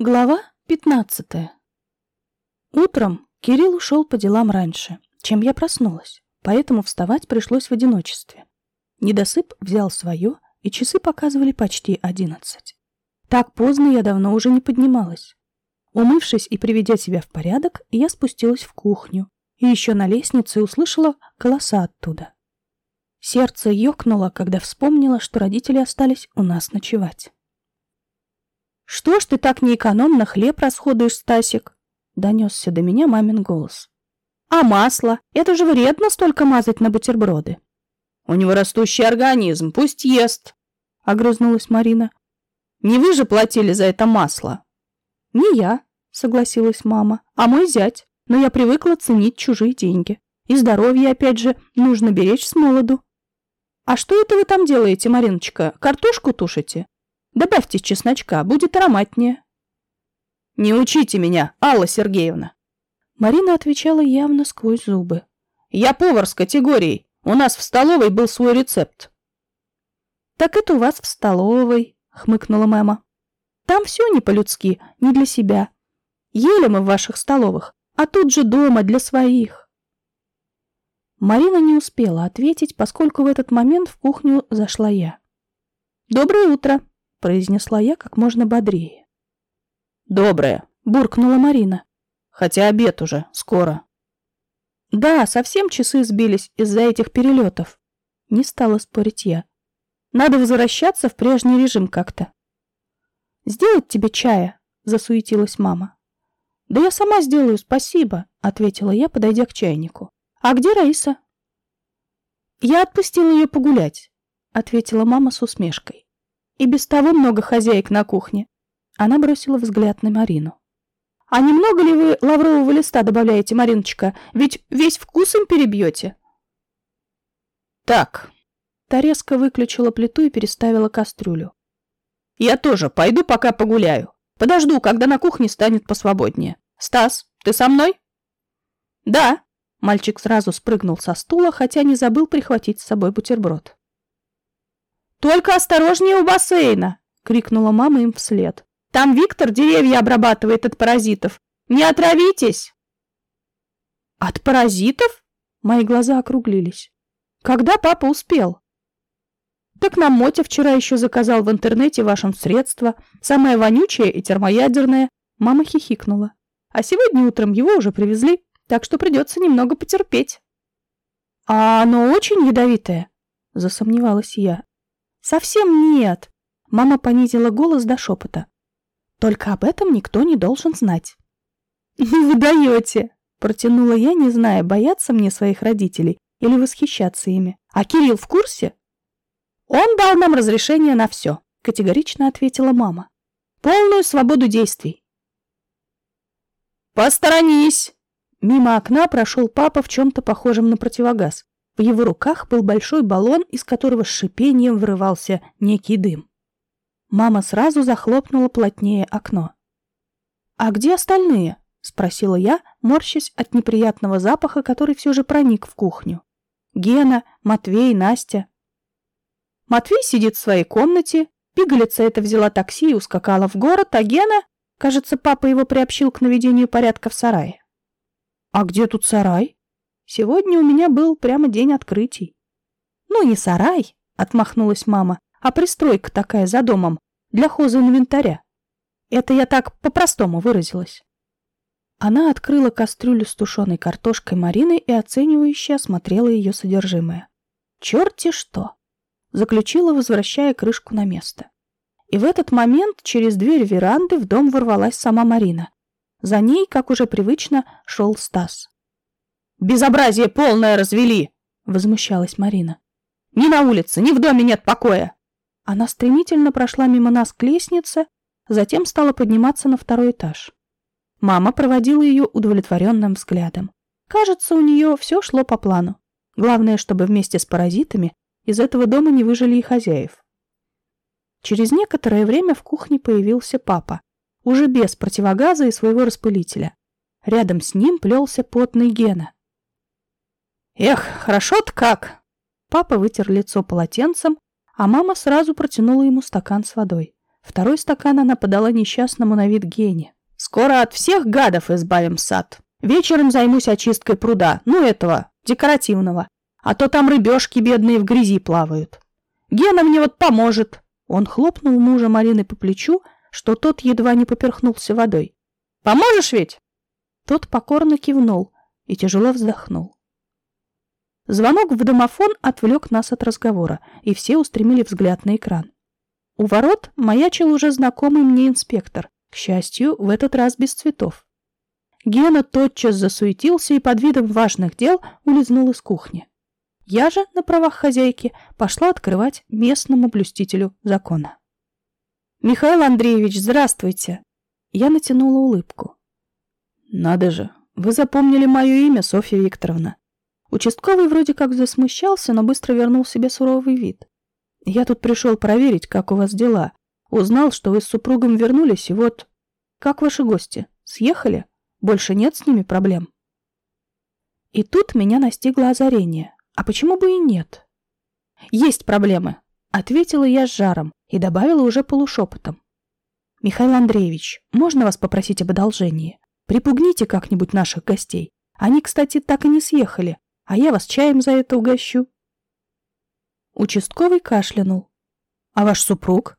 Глава 15 Утром Кирилл ушел по делам раньше, чем я проснулась, поэтому вставать пришлось в одиночестве. Недосып взял свое, и часы показывали почти одиннадцать. Так поздно я давно уже не поднималась. Умывшись и приведя себя в порядок, я спустилась в кухню и еще на лестнице услышала голоса оттуда. Сердце ёкнуло, когда вспомнила, что родители остались у нас ночевать. «Что ж ты так неэкономно хлеб расходуешь, Стасик?» — донесся до меня мамин голос. «А масло? Это же вредно столько мазать на бутерброды». «У него растущий организм, пусть ест», — огрызнулась Марина. «Не вы же платили за это масло?» «Не я», — согласилась мама, — «а мой зять. Но я привыкла ценить чужие деньги. И здоровье, опять же, нужно беречь с молоду». «А что это вы там делаете, Мариночка? Картошку тушите?» Добавьте чесночка, будет ароматнее. Не учите меня, Алла Сергеевна. Марина отвечала явно сквозь зубы. Я повар с категорией. У нас в столовой был свой рецепт. Так это у вас в столовой, хмыкнула мама. Там все не по-людски, не для себя. Ели мы в ваших столовых, а тут же дома для своих. Марина не успела ответить, поскольку в этот момент в кухню зашла я. «Доброе утро!» Произнесла я как можно бодрее. «Доброе», — буркнула Марина. «Хотя обед уже, скоро». «Да, совсем часы сбились из-за этих перелетов». Не стала спорить я. «Надо возвращаться в прежний режим как-то». «Сделать тебе чая?» — засуетилась мама. «Да я сама сделаю, спасибо», — ответила я, подойдя к чайнику. «А где Раиса?» «Я отпустила ее погулять», — ответила мама с усмешкой. И без того много хозяек на кухне. Она бросила взгляд на Марину. А немного ли вы лаврового листа добавляете, Мариночка? Ведь весь вкус им перебьете. Так. Та резко выключила плиту и переставила кастрюлю. Я тоже пойду пока погуляю. Подожду, когда на кухне станет посвободнее. Стас, ты со мной? Да. Мальчик сразу спрыгнул со стула, хотя не забыл прихватить с собой бутерброд. «Только осторожнее у бассейна!» — крикнула мама им вслед. «Там Виктор деревья обрабатывает от паразитов. Не отравитесь!» «От паразитов?» Мои глаза округлились. «Когда папа успел?» «Так нам Мотя вчера еще заказал в интернете вашим средство, самое вонючее и термоядерное». Мама хихикнула. «А сегодня утром его уже привезли, так что придется немного потерпеть». «А оно очень ядовитое?» — засомневалась я. «Совсем нет!» Мама понизила голос до шепота. «Только об этом никто не должен знать». «Ну вы даете!» Протянула я, не зная, бояться мне своих родителей или восхищаться ими. «А Кирилл в курсе?» «Он дал нам разрешение на все», категорично ответила мама. «Полную свободу действий». «Посторонись!» Мимо окна прошел папа в чем-то похожем на противогаз. В его руках был большой баллон, из которого с шипением вырывался некий дым. Мама сразу захлопнула плотнее окно. «А где остальные?» — спросила я, морщась от неприятного запаха, который все же проник в кухню. «Гена, Матвей, Настя». Матвей сидит в своей комнате, пигалица эта взяла такси и ускакала в город, а Гена, кажется, папа его приобщил к наведению порядка в сарае. «А где тут сарай?» Сегодня у меня был прямо день открытий. Ну, не сарай, отмахнулась мама, а пристройка такая за домом для хозинвентаря. Это я так по-простому выразилась. Она открыла кастрюлю с тушеной картошкой Марины и оценивающе осмотрела ее содержимое. Черти что! Заключила, возвращая крышку на место. И в этот момент через дверь веранды в дом ворвалась сама Марина. За ней, как уже привычно, шел Стас. Безобразие полное развели!» — возмущалась Марина. «Ни на улице, ни в доме нет покоя!» Она стремительно прошла мимо нас к лестнице, затем стала подниматься на второй этаж. Мама проводила ее удовлетворенным взглядом. Кажется, у нее все шло по плану. Главное, чтобы вместе с паразитами из этого дома не выжили и хозяев. Через некоторое время в кухне появился папа, уже без противогаза и своего распылителя. Рядом с ним плелся потный Гена. Эх, хорошо-то как. Папа вытер лицо полотенцем, а мама сразу протянула ему стакан с водой. Второй стакан она подала несчастному на вид Гене. «Скоро от всех гадов избавим сад. Вечером займусь очисткой пруда, ну этого, декоративного. А то там рыбешки бедные в грязи плавают. Гена мне вот поможет». Он хлопнул мужа Марины по плечу, что тот едва не поперхнулся водой. «Поможешь ведь?» Тот покорно кивнул и тяжело вздохнул. Звонок в домофон отвлек нас от разговора, и все устремили взгляд на экран. У ворот маячил уже знакомый мне инспектор, к счастью, в этот раз без цветов. Гена тотчас засуетился и под видом важных дел улизнул из кухни. Я же, на правах хозяйки, пошла открывать местному блюстителю закона. «Михаил Андреевич, здравствуйте!» Я натянула улыбку. «Надо же, вы запомнили мое имя, Софья Викторовна. Участковый вроде как засмущался, но быстро вернул себе суровый вид. Я тут пришел проверить, как у вас дела. Узнал, что вы с супругом вернулись, и вот... Как ваши гости? Съехали? Больше нет с ними проблем? И тут меня настигло озарение. А почему бы и нет? Есть проблемы, ответила я с жаром и добавила уже полушепотом. Михаил Андреевич, можно вас попросить об одолжении? Припугните как-нибудь наших гостей. Они, кстати, так и не съехали а я вас чаем за это угощу. Участковый кашлянул. А ваш супруг?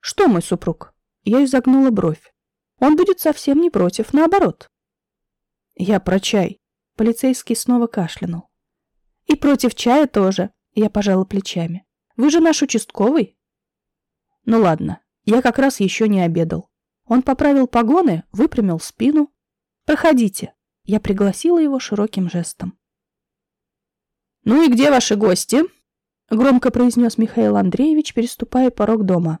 Что мой супруг? Я изогнула бровь. Он будет совсем не против, наоборот. Я про чай. Полицейский снова кашлянул. И против чая тоже, я пожала плечами. Вы же наш участковый. Ну ладно, я как раз еще не обедал. Он поправил погоны, выпрямил спину. Проходите. Я пригласила его широким жестом. «Ну и где ваши гости?» — громко произнес Михаил Андреевич, переступая порог дома.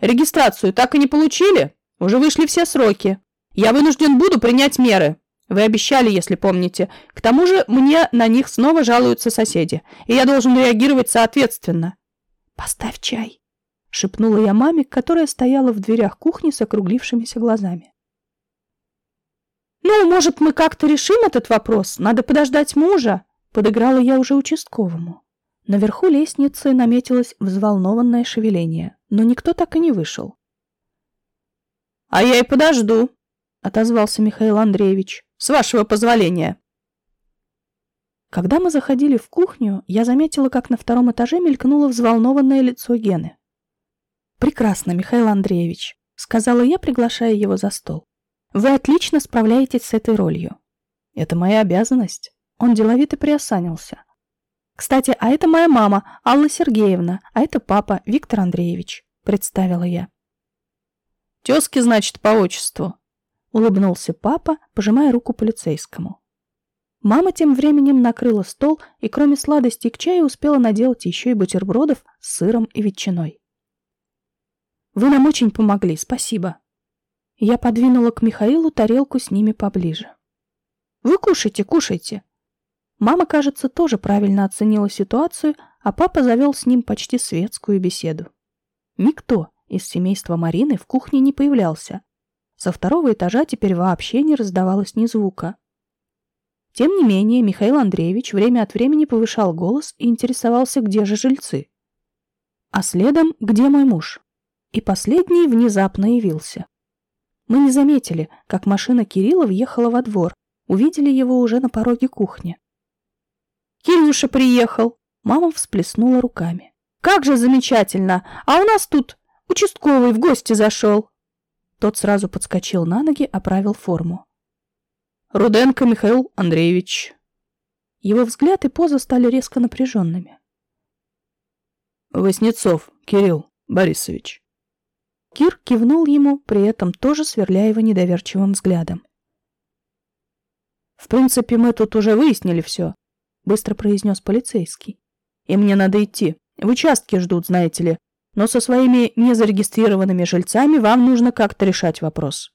«Регистрацию так и не получили? Уже вышли все сроки. Я вынужден буду принять меры. Вы обещали, если помните. К тому же мне на них снова жалуются соседи, и я должен реагировать соответственно». «Поставь чай», — шепнула я маме, которая стояла в дверях кухни с округлившимися глазами. «Ну, может, мы как-то решим этот вопрос? Надо подождать мужа?» Подыграла я уже участковому. Наверху лестницы наметилось взволнованное шевеление, но никто так и не вышел. «А я и подожду», — отозвался Михаил Андреевич. «С вашего позволения». Когда мы заходили в кухню, я заметила, как на втором этаже мелькнуло взволнованное лицо Гены. «Прекрасно, Михаил Андреевич», — сказала я, приглашая его за стол. «Вы отлично справляетесь с этой ролью». «Это моя обязанность». Он деловито приосанился. «Кстати, а это моя мама, Алла Сергеевна, а это папа, Виктор Андреевич», — представила я. «Тезки, значит, по отчеству», — улыбнулся папа, пожимая руку полицейскому. Мама тем временем накрыла стол и кроме сладостей к чаю успела наделать еще и бутербродов с сыром и ветчиной. «Вы нам очень помогли, спасибо». Я подвинула к Михаилу тарелку с ними поближе. «Вы кушайте, кушайте», Мама, кажется, тоже правильно оценила ситуацию, а папа завел с ним почти светскую беседу. Никто из семейства Марины в кухне не появлялся. Со второго этажа теперь вообще не раздавалось ни звука. Тем не менее, Михаил Андреевич время от времени повышал голос и интересовался, где же жильцы. А следом, где мой муж. И последний внезапно явился. Мы не заметили, как машина Кирилла въехала во двор, увидели его уже на пороге кухни. Кирюша приехал. Мама всплеснула руками. Как же замечательно! А у нас тут участковый в гости зашел. Тот сразу подскочил на ноги, оправил форму. Руденко Михаил Андреевич. Его взгляд и поза стали резко напряженными. Воснецов Кирилл Борисович. Кир кивнул ему, при этом тоже сверляя его недоверчивым взглядом. В принципе, мы тут уже выяснили все. — быстро произнес полицейский. «И мне надо идти. В участке ждут, знаете ли. Но со своими незарегистрированными жильцами вам нужно как-то решать вопрос».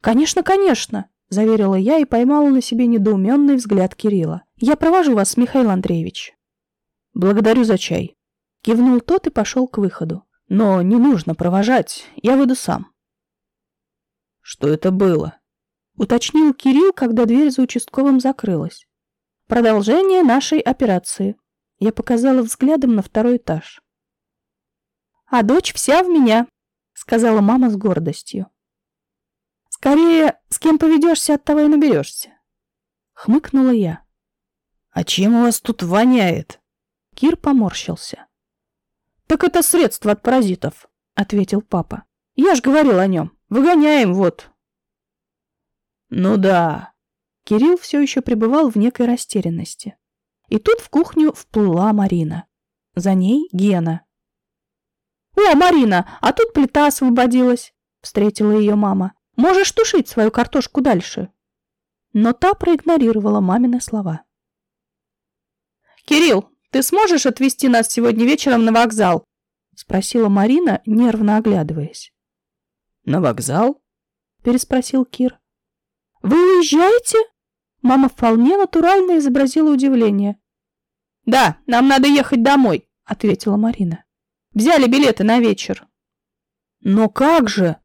«Конечно, конечно», — заверила я и поймала на себе недоуменный взгляд Кирилла. «Я провожу вас, Михаил Андреевич». «Благодарю за чай», — кивнул тот и пошел к выходу. «Но не нужно провожать, я выйду сам». «Что это было?» — уточнил Кирилл, когда дверь за участковым закрылась. Продолжение нашей операции. Я показала взглядом на второй этаж. А дочь вся в меня. сказала мама с гордостью. Скорее, с кем поведешься, от того и наберешься. Хмыкнула я. А чем у вас тут воняет? Кир поморщился. Так это средство от паразитов, ответил папа. Я ж говорил о нем. Выгоняем, вот. Ну да. Кирилл все еще пребывал в некой растерянности. И тут в кухню вплыла Марина. За ней Гена. «О, Марина, а тут плита освободилась!» — встретила ее мама. «Можешь тушить свою картошку дальше!» Но та проигнорировала мамины слова. «Кирилл, ты сможешь отвезти нас сегодня вечером на вокзал?» — спросила Марина, нервно оглядываясь. «На вокзал?» — переспросил Кир. «Вы уезжаете?» Мама вполне натурально изобразила удивление. «Да, нам надо ехать домой», — ответила Марина. «Взяли билеты на вечер». «Но как же?»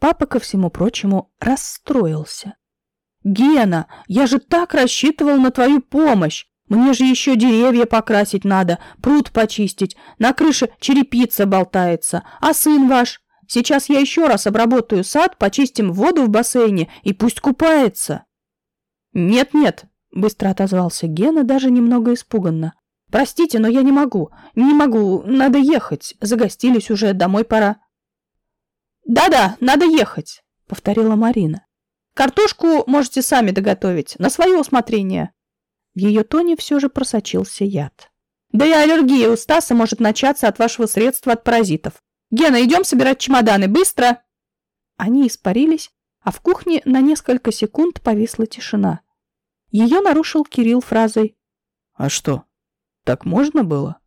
Папа, ко всему прочему, расстроился. «Гена, я же так рассчитывал на твою помощь! Мне же еще деревья покрасить надо, пруд почистить, на крыше черепица болтается, а сын ваш? Сейчас я еще раз обработаю сад, почистим воду в бассейне и пусть купается». «Нет-нет», — быстро отозвался Гена, даже немного испуганно. «Простите, но я не могу. Не могу. Надо ехать. Загостились уже. Домой пора». «Да-да, надо ехать», — повторила Марина. «Картошку можете сами доготовить, на свое усмотрение». В ее тоне все же просочился яд. «Да и аллергия у Стаса может начаться от вашего средства от паразитов. Гена, идем собирать чемоданы, быстро!» Они испарились, а в кухне на несколько секунд повисла тишина. Ее нарушил Кирилл фразой «А что, так можно было?»